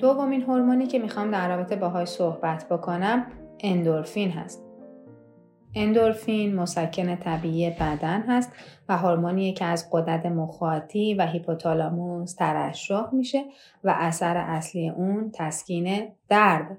چهارمین هورمونی که می‌خوام در رابطه باهاش صحبت بکنم اندورفین هست. اندورفین مسکن طبیعی بدن هست و هورمونیه که از قدرت مخاطی و هیپوتالاموس ترشح میشه و اثر اصلی اون تسکین درد.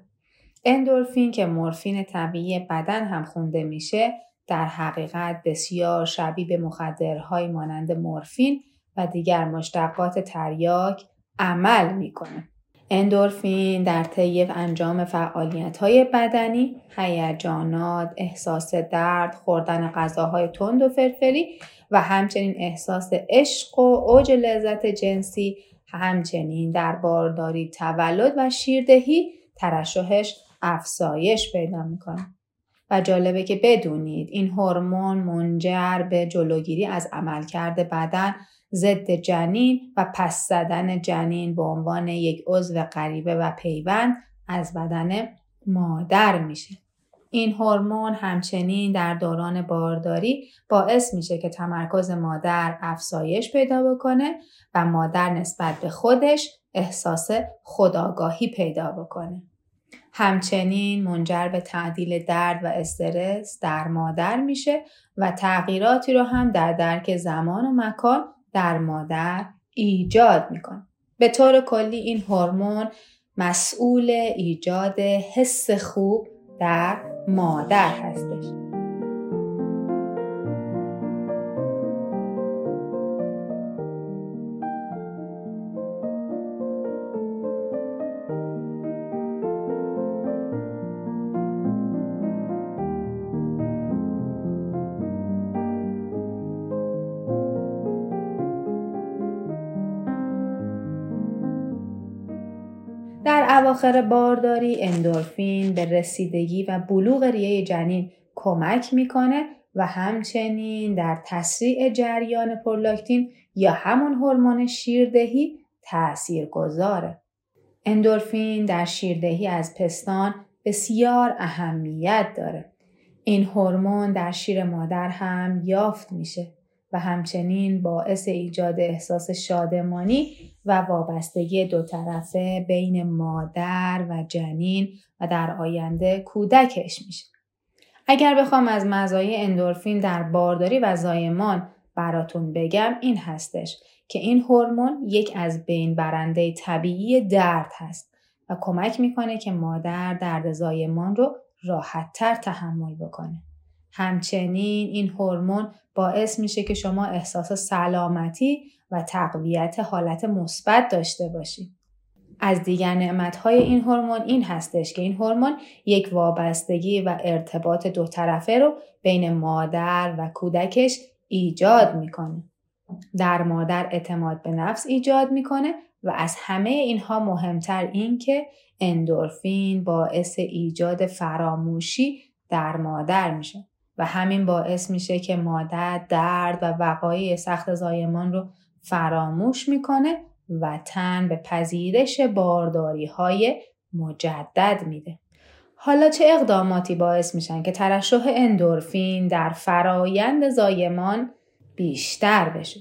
اندورفین که مورفین طبیعی بدن هم خونده میشه در حقیقت بسیار شبیه به مخدرهای مانند مورفین و دیگر مشتقات تریاک عمل می‌کنه. اندورفین در طی انجام فعالیت های بدنی، هیجانات، احساس درد، خوردن غذاهای تند و فرفری و همچنین احساس عشق و اوج لذت جنسی همچنین در بارداری تولد و شیردهی ترشحش افزایش پیدا می‌کنه. و جالبه که بدونید این هورمون منجر به جلوگیری از عملکرد بدن ضد جنین و پس زدن جنین به عنوان یک عضو غریبه و پیوند از بدن مادر میشه. این هورمون همچنین در دوران بارداری باعث میشه که تمرکز مادر افزایش پیدا بکنه و مادر نسبت به خودش احساس خداگاهی پیدا بکنه. همچنین منجر به تعدیل درد و استرس در مادر میشه و تغییراتی رو هم در درک زمان و مکان در مادر ایجاد می‌کنه. به طور کلی این هورمون مسئول ایجاد حس خوب در مادر هستش. اواخر بارداری اندورفین به رسیدگی و بلوغ ریه جنین کمک می‌کنه و همچنین در تسریع جریان پرولاکتین یا همون هورمون شیردهی تأثیر گذاره. اندورفین در شیردهی از پستان بسیار اهمیت داره. این هورمون در شیر مادر هم یافت میشه و همچنین باعث ایجاد احساس شادمانی و وابستگی دو طرفه بین مادر و جنین و در آینده کودکش میشه. اگر بخوام از مزایای اندورفین در بارداری و زایمان براتون بگم این هستش که این هورمون یک از بین برنده طبیعی درد هست و کمک می‌کنه که مادر درد زایمان رو راحتتر تحمل بکنه. همچنین این هورمون باعث میشه که شما احساس سلامتی و تقویت حالت مثبت داشته باشید. از دیگر نعمتهای این هورمون این هستش که این هورمون یک وابستگی و ارتباط دو طرفه رو بین مادر و کودکش ایجاد می‌کنه. در مادر اعتماد به نفس ایجاد می‌کنه و از همه اینها مهمتر این که اندورفین باعث ایجاد فراموشی در مادر میشه. و همین باعث میشه که مادر درد و وقایع سخت زایمان رو فراموش می‌کنه و تن به پذیرش بارداری های مجدد میده. حالا چه اقداماتی باعث میشن که ترشح اندورفین در فرایند زایمان بیشتر بشه؟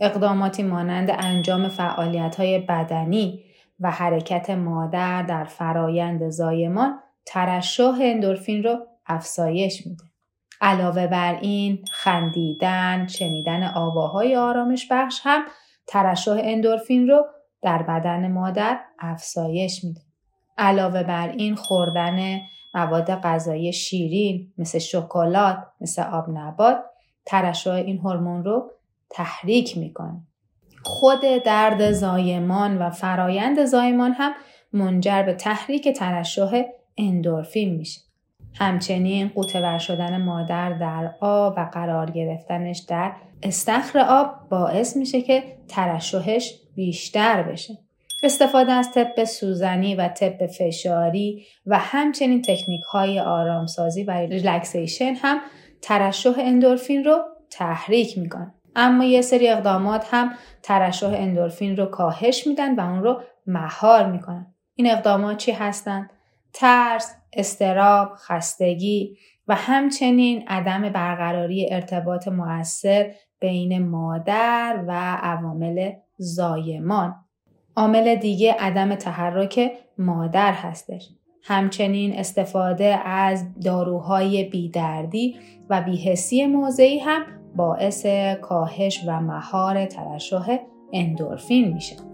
اقداماتی مانند انجام فعالیت های بدنی و حرکت مادر در فرایند زایمان ترشح اندورفین رو افزایش میده. علاوه بر این خندیدن، شنیدن آواهای آرامش بخش هم ترشح اندورفین رو در بدن مادر افزایش میده. علاوه بر این خوردن مواد غذایی شیرین مثل شکلات، مثل آب نبات ترشح این هورمون رو تحریک می‌کنه. خود درد زایمان و فرایند زایمان هم منجر به تحریک ترشح اندورفین میشه. همچنین غوطه شدن مادر در آب و قرار گرفتنش در استخر آب باعث میشه که ترشحش بیشتر بشه. استفاده از طب سوزنی و طب فشاری و همچنین تکنیک های آرامسازی و relaxation هم ترشح اندورفین رو تحریک می‌کنن. اما یه سری اقدامات هم ترشح اندورفین رو کاهش میدن و اون رو مهار می‌کنن. این اقدامات چی هستند؟ ترس، استراب، خستگی و همچنین عدم برقراری ارتباط مؤثر بین مادر و عوامل زایمان عامل دیگه عدم تحرک مادر هستش. همچنین استفاده از داروهای بیدردی و بیهسی موضعی هم باعث کاهش و مهار ترشح اندورفین میشه.